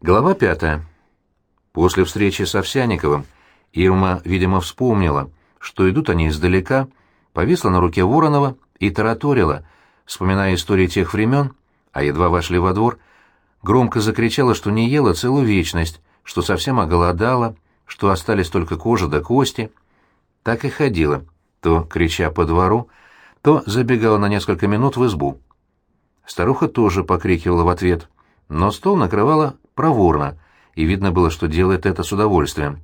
Глава пятая. После встречи с Овсяниковым Ирма, видимо, вспомнила, что идут они издалека, повисла на руке Воронова и тараторила, вспоминая истории тех времен, а едва вошли во двор, громко закричала, что не ела целую вечность, что совсем оголодала, что остались только кожа да кости. Так и ходила, то крича по двору, то забегала на несколько минут в избу. Старуха тоже покрикивала в ответ, но стол накрывала проворно, и видно было, что делает это с удовольствием.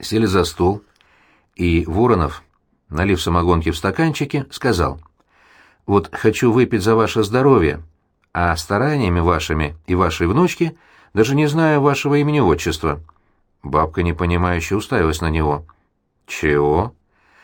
Сели за стол, и Воронов, налив самогонки в стаканчики, сказал, «Вот хочу выпить за ваше здоровье, а стараниями вашими и вашей внучки даже не знаю вашего имени-отчества». Бабка, непонимающе, уставилась на него. «Чего?»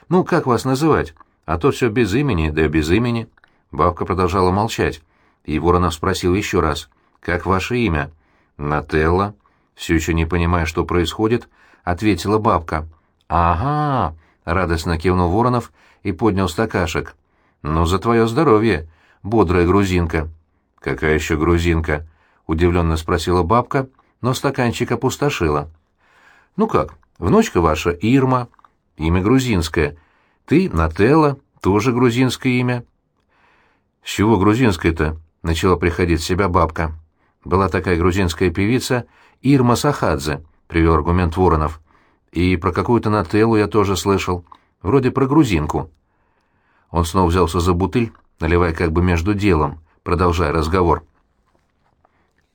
«Ну, как вас называть? А то все без имени, да без имени». Бабка продолжала молчать, и Воронов спросил еще раз. «Как ваше имя?» «Нателла». Все еще не понимая, что происходит, ответила бабка. «Ага», — радостно кивнул Воронов и поднял стакашек. «Ну, за твое здоровье, бодрая грузинка». «Какая еще грузинка?» — удивленно спросила бабка, но стаканчик опустошила. «Ну как, внучка ваша Ирма, имя грузинское. Ты Нателла, тоже грузинское имя». «С чего грузинское-то?» — начала приходить в себя бабка. Была такая грузинская певица Ирма Сахадзе, привел аргумент Воронов. И про какую-то Нателлу я тоже слышал. Вроде про грузинку. Он снова взялся за бутыль, наливая как бы между делом, продолжая разговор.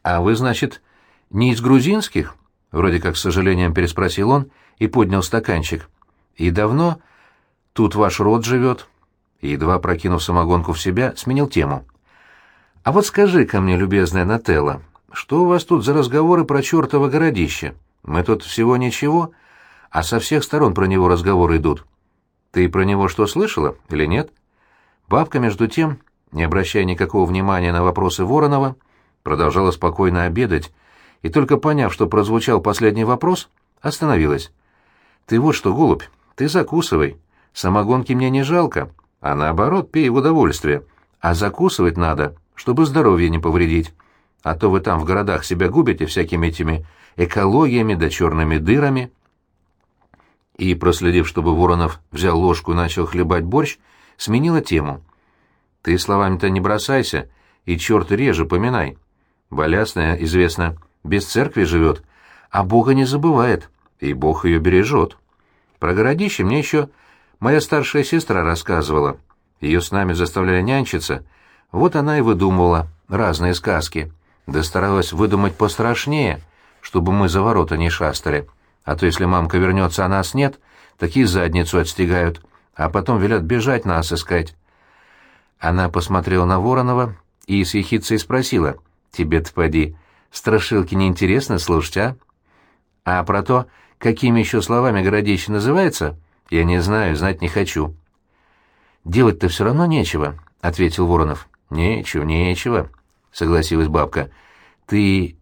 «А вы, значит, не из грузинских?» Вроде как с сожалением переспросил он и поднял стаканчик. «И давно тут ваш род живет?» И, едва прокинув самогонку в себя, сменил тему. «А вот скажи-ка мне, любезная Нателла, что у вас тут за разговоры про чертово городище? Мы тут всего ничего, а со всех сторон про него разговоры идут. Ты про него что слышала или нет?» Бабка, между тем, не обращая никакого внимания на вопросы Воронова, продолжала спокойно обедать, и только поняв, что прозвучал последний вопрос, остановилась. «Ты вот что, голубь, ты закусывай. Самогонки мне не жалко, а наоборот, пей в удовольствие. А закусывать надо, чтобы здоровье не повредить. А то вы там в городах себя губите всякими этими экологиями да черными дырами. И, проследив, чтобы Воронов взял ложку и начал хлебать борщ, сменила тему. Ты словами-то не бросайся, и черт реже поминай. Болясная, известно, без церкви живет, а Бога не забывает, и Бог ее бережет. Про городище мне еще моя старшая сестра рассказывала. Ее с нами заставляли нянчиться — вот она и выдумывала разные сказки, да старалась выдумать пострашнее, чтобы мы за ворота не шастали. А то если мамка вернется, а нас нет, такие задницу отстегают, а потом велят бежать нас искать. Она посмотрела на Воронова и с ехицей спросила, «Тебе-то поди, страшилки неинтересно слушать, а?» А про то, какими еще словами городище называется, я не знаю, знать не хочу. «Делать-то все равно нечего», — ответил Воронов. «Нечего, нечего», — согласилась бабка. «Ты...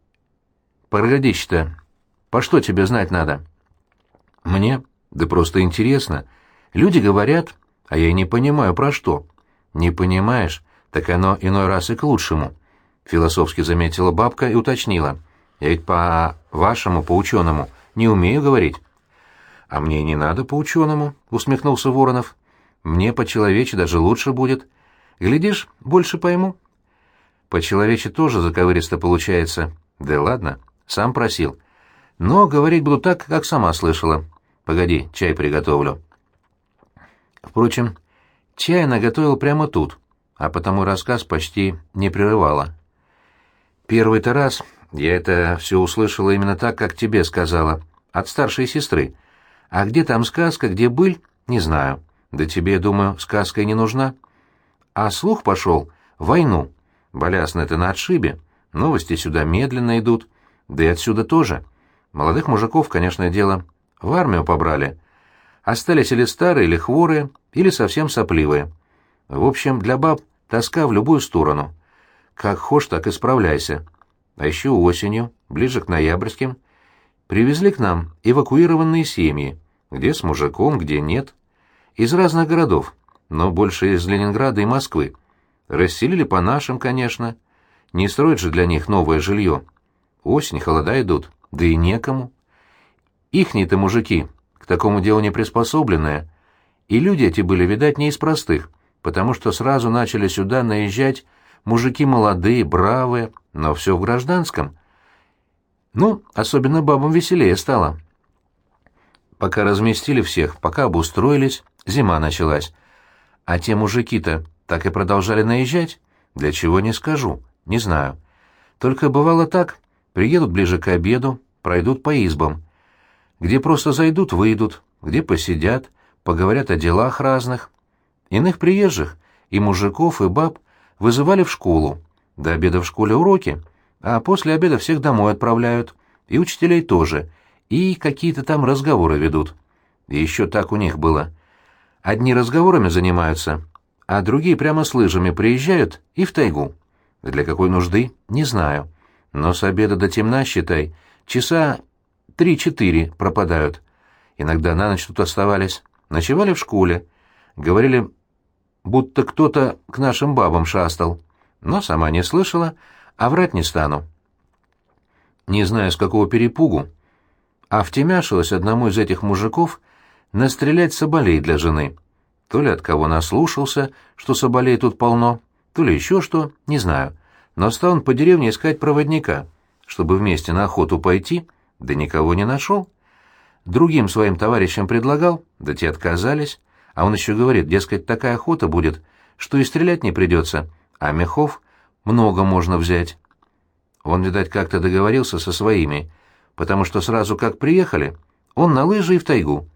погоди-то, по что тебе знать надо?» «Мне? Да просто интересно. Люди говорят, а я и не понимаю, про что». «Не понимаешь? Так оно иной раз и к лучшему», — философски заметила бабка и уточнила. «Я ведь по-вашему, по-ученому, не умею говорить». «А мне не надо по-ученому», — усмехнулся Воронов. «Мне по-человече даже лучше будет». Глядишь, больше пойму. По-человече тоже заковыристо получается. Да ладно, сам просил. Но говорить буду так, как сама слышала. Погоди, чай приготовлю. Впрочем, чай она готовила прямо тут, а потому рассказ почти не прерывала. Первый-то раз я это все услышала именно так, как тебе сказала, от старшей сестры. А где там сказка, где быль, не знаю. Да тебе, думаю, сказка и не нужна. А слух пошел — войну. Болясно это на отшибе. Новости сюда медленно идут. Да и отсюда тоже. Молодых мужиков, конечно, дело, в армию побрали. Остались или старые, или хворые, или совсем сопливые. В общем, для баб тоска в любую сторону. Как хошь, так и справляйся. А еще осенью, ближе к ноябрьским, привезли к нам эвакуированные семьи, где с мужиком, где нет, из разных городов но больше из Ленинграда и Москвы. Расселили по нашим, конечно. Не строят же для них новое жилье. Осень, холода идут, да и некому. Ихние-то мужики к такому делу не приспособленные. И люди эти были, видать, не из простых, потому что сразу начали сюда наезжать мужики молодые, бравые, но все в гражданском. Ну, особенно бабам веселее стало. Пока разместили всех, пока обустроились, зима началась. А те мужики-то так и продолжали наезжать? Для чего не скажу, не знаю. Только бывало так, приедут ближе к обеду, пройдут по избам. Где просто зайдут, выйдут, где посидят, поговорят о делах разных. Иных приезжих, и мужиков, и баб, вызывали в школу. До обеда в школе уроки, а после обеда всех домой отправляют, и учителей тоже — и какие-то там разговоры ведут. И еще так у них было. Одни разговорами занимаются, а другие прямо с лыжами приезжают и в тайгу. Для какой нужды, не знаю. Но с обеда до темна, считай, часа три-четыре пропадают. Иногда на ночь тут оставались. Ночевали в школе. Говорили, будто кто-то к нашим бабам шастал. Но сама не слышала, а врать не стану. Не знаю, с какого перепугу, а втемяшилась одному из этих мужиков настрелять соболей для жены. То ли от кого наслушался, что соболей тут полно, то ли еще что, не знаю. Но стал он по деревне искать проводника, чтобы вместе на охоту пойти, да никого не нашел. Другим своим товарищам предлагал, да те отказались, а он еще говорит, дескать, такая охота будет, что и стрелять не придется, а мехов много можно взять. Он, видать, как-то договорился со своими, потому что сразу как приехали, он на лыжи и в тайгу.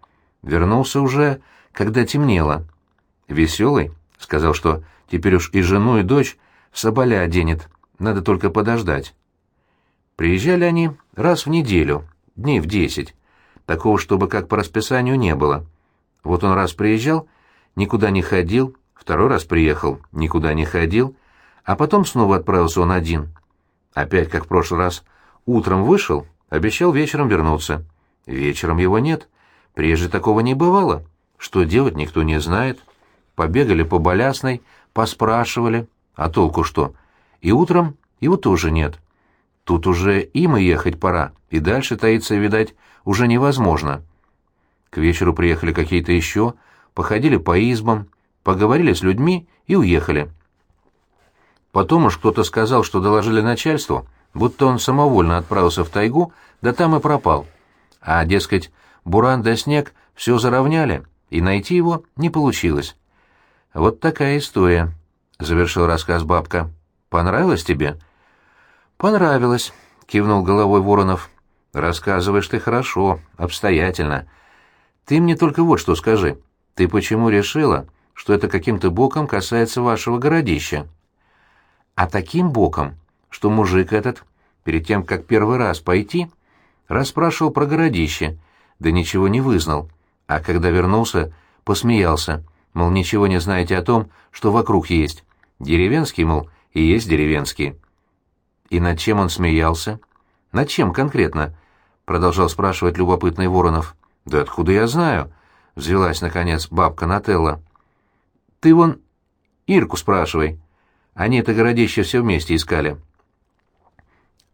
Вернулся уже, когда темнело. «Веселый?» — сказал, что теперь уж и жену, и дочь в соболя оденет, надо только подождать. Приезжали они раз в неделю, дней в десять. Такого, чтобы как по расписанию, не было. Вот он раз приезжал, никуда не ходил, второй раз приехал, никуда не ходил, а потом снова отправился он один. Опять, как в прошлый раз, утром вышел, Обещал вечером вернуться. Вечером его нет. Прежде такого не бывало. Что делать, никто не знает. Побегали по Болясной, поспрашивали. А толку что? И утром его тоже нет. Тут уже им и ехать пора, и дальше таиться, видать, уже невозможно. К вечеру приехали какие-то еще, походили по избам, поговорили с людьми и уехали. Потом уж кто-то сказал, что доложили начальству, будто он самовольно отправился в тайгу, да там и пропал. А, дескать, буран да снег все заровняли, и найти его не получилось. Вот такая история, — завершил рассказ бабка. Понравилось тебе? Понравилось, — кивнул головой Воронов. Рассказываешь ты хорошо, обстоятельно. Ты мне только вот что скажи. Ты почему решила, что это каким-то боком касается вашего городища? А таким боком, что мужик этот, перед тем, как первый раз пойти, расспрашивал про городище, да ничего не вызнал, а когда вернулся, посмеялся, мол, ничего не знаете о том, что вокруг есть. Деревенский, мол, и есть деревенский. И над чем он смеялся? Над чем конкретно? Продолжал спрашивать любопытный Воронов. Да откуда я знаю? Взвелась, наконец, бабка Нателла. Ты вон Ирку спрашивай. Они это городище все вместе искали.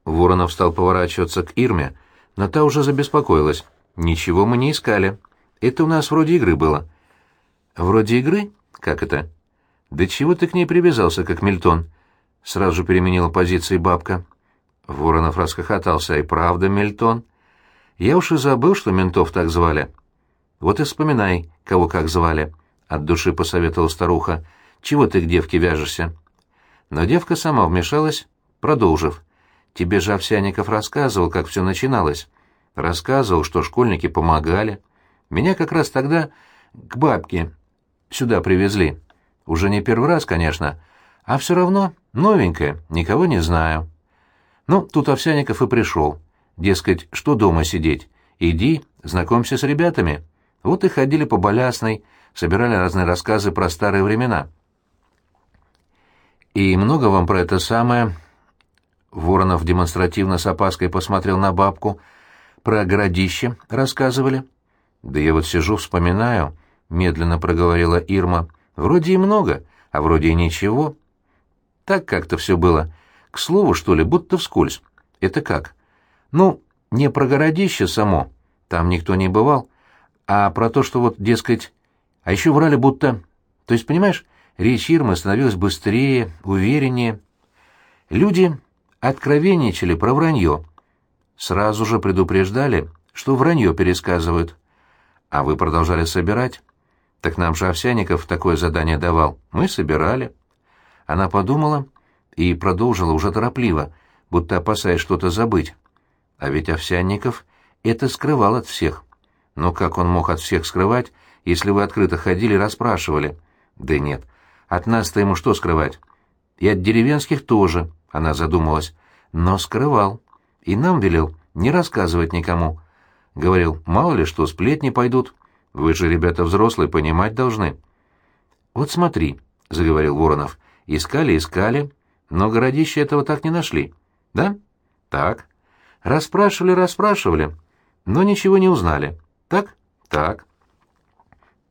Воронов стал поворачиваться к Ирме, но та уже забеспокоилась. «Ничего мы не искали. Это у нас вроде игры было». «Вроде игры? Как это?» «Да чего ты к ней привязался, как Мильтон?» Сразу же переменила позиции бабка. Воронов расхохотался. «И правда, Мильтон?» «Я уж и забыл, что ментов так звали». «Вот и вспоминай, кого как звали», — от души посоветовала старуха. «Чего ты к девке вяжешься?» Но девка сама вмешалась, продолжив. Тебе же Овсяников рассказывал, как все начиналось. Рассказывал, что школьники помогали. Меня как раз тогда к бабке сюда привезли. Уже не первый раз, конечно, а все равно новенькая, никого не знаю. Ну, тут Овсяников и пришел. Дескать, что дома сидеть? Иди, знакомься с ребятами. Вот и ходили по Болясной, собирали разные рассказы про старые времена. И много вам про это самое Воронов демонстративно с опаской посмотрел на бабку. «Про городище рассказывали?» «Да я вот сижу, вспоминаю», — медленно проговорила Ирма. «Вроде и много, а вроде и ничего». «Так как-то все было. К слову, что ли, будто вскользь. Это как? Ну, не про городище само, там никто не бывал, а про то, что вот, дескать... А еще врали будто... То есть, понимаешь, речь Ирмы становилась быстрее, увереннее. Люди откровенничали про вранье. Сразу же предупреждали, что вранье пересказывают. А вы продолжали собирать? Так нам же Овсяников такое задание давал. Мы собирали. Она подумала и продолжила уже торопливо, будто опасаясь что-то забыть. А ведь Овсянников это скрывал от всех. Но как он мог от всех скрывать, если вы открыто ходили и расспрашивали? Да нет, от нас-то ему что скрывать? И от деревенских тоже, она задумалась. Но скрывал. И нам велел не рассказывать никому. Говорил, мало ли что, сплетни пойдут. Вы же, ребята взрослые, понимать должны. Вот смотри, — заговорил Воронов, — искали, искали, но городище этого так не нашли. Да? Так. Расспрашивали, расспрашивали, но ничего не узнали. Так? Так.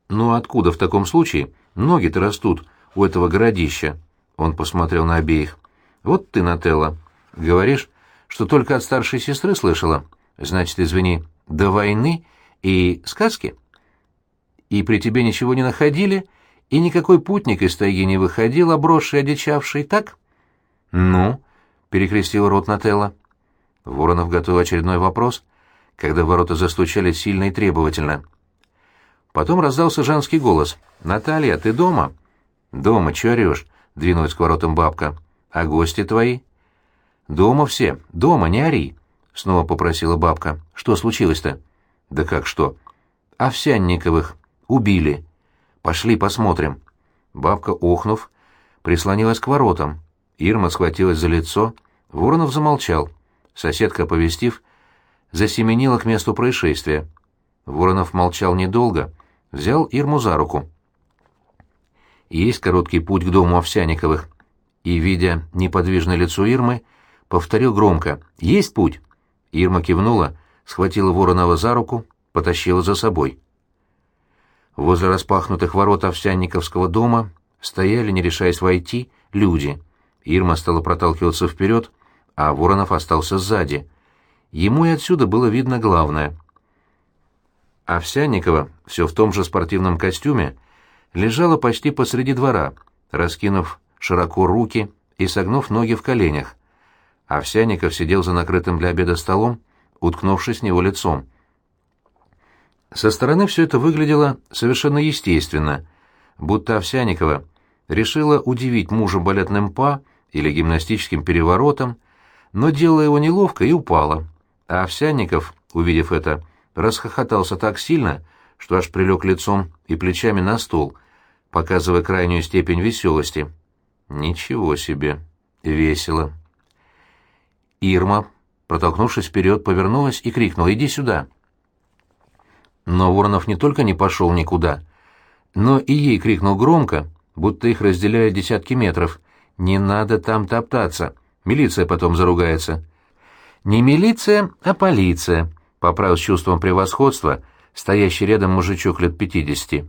Ну откуда в таком случае ноги-то растут у этого городища? Он посмотрел на обеих. Вот ты, Нателла, говоришь, что только от старшей сестры слышала. Значит, извини, до войны и сказки? И при тебе ничего не находили, и никакой путник из тайги не выходил, обросший, одичавший, так? Ну, перекрестил рот Нателла. Воронов готовил очередной вопрос, когда ворота застучали сильно и требовательно. Потом раздался женский голос. «Наталья, ты дома?» «Дома, чё орёшь?» — двинулась к воротам бабка. «А гости твои?» «Дома все. Дома, не ори!» — снова попросила бабка. «Что случилось-то?» «Да как что?» «Овсянниковых. Убили. Пошли посмотрим». Бабка, охнув, прислонилась к воротам. Ирма схватилась за лицо. Воронов замолчал. Соседка, повестив, засеменила к месту происшествия. Воронов молчал недолго, взял Ирму за руку. Есть короткий путь к дому Овсяниковых. И, видя неподвижное лицо Ирмы, повторил громко «Есть путь!» Ирма кивнула, схватила Воронова за руку, потащила за собой. Возле распахнутых ворот Овсянниковского дома стояли, не решаясь войти, люди. Ирма стала проталкиваться вперед, а Воронов остался сзади. Ему и отсюда было видно главное. Овсянникова, все в том же спортивном костюме, лежала почти посреди двора, раскинув широко руки и согнув ноги в коленях. Овсянников сидел за накрытым для обеда столом, уткнувшись в него лицом. Со стороны все это выглядело совершенно естественно, будто Овсянникова решила удивить мужа балетным па или гимнастическим переворотом, но делала его неловко и упала. А Овсянников, увидев это, расхохотался так сильно, что аж прилег лицом и плечами на стол, показывая крайнюю степень веселости. Ничего себе! Весело. Ирма, протолкнувшись вперед, повернулась и крикнула «Иди сюда!». Но Воронов не только не пошел никуда, но и ей крикнул громко, будто их разделяют десятки метров. «Не надо там топтаться, милиция потом заругается». «Не милиция, а полиция», — поправил с чувством превосходства стоящий рядом мужичок лет пятидесяти.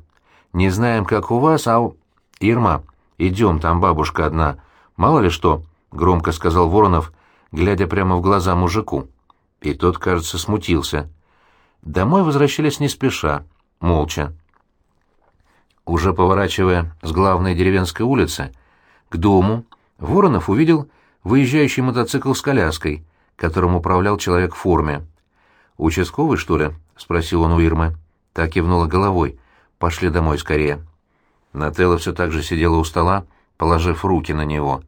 «Не знаем, как у вас, а у...» «Ирма, идем, там бабушка одна. Мало ли что», — громко сказал Воронов, глядя прямо в глаза мужику. И тот, кажется, смутился. Домой возвращались не спеша, молча. Уже поворачивая с главной деревенской улицы к дому, Воронов увидел выезжающий мотоцикл с коляской, которым управлял человек в форме. «Участковый, что ли?» — спросил он у Ирмы. Так кивнула головой. «Пошли домой скорее». Нателла все так же сидела у стола, положив руки на него.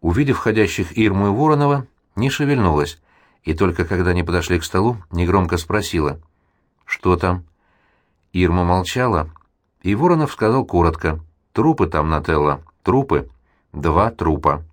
Увидев входящих Ирму и Воронова, не шевельнулась, и только когда они подошли к столу, негромко спросила. «Что там?» Ирма молчала, и Воронов сказал коротко. «Трупы там, Нателла, трупы. Два трупа».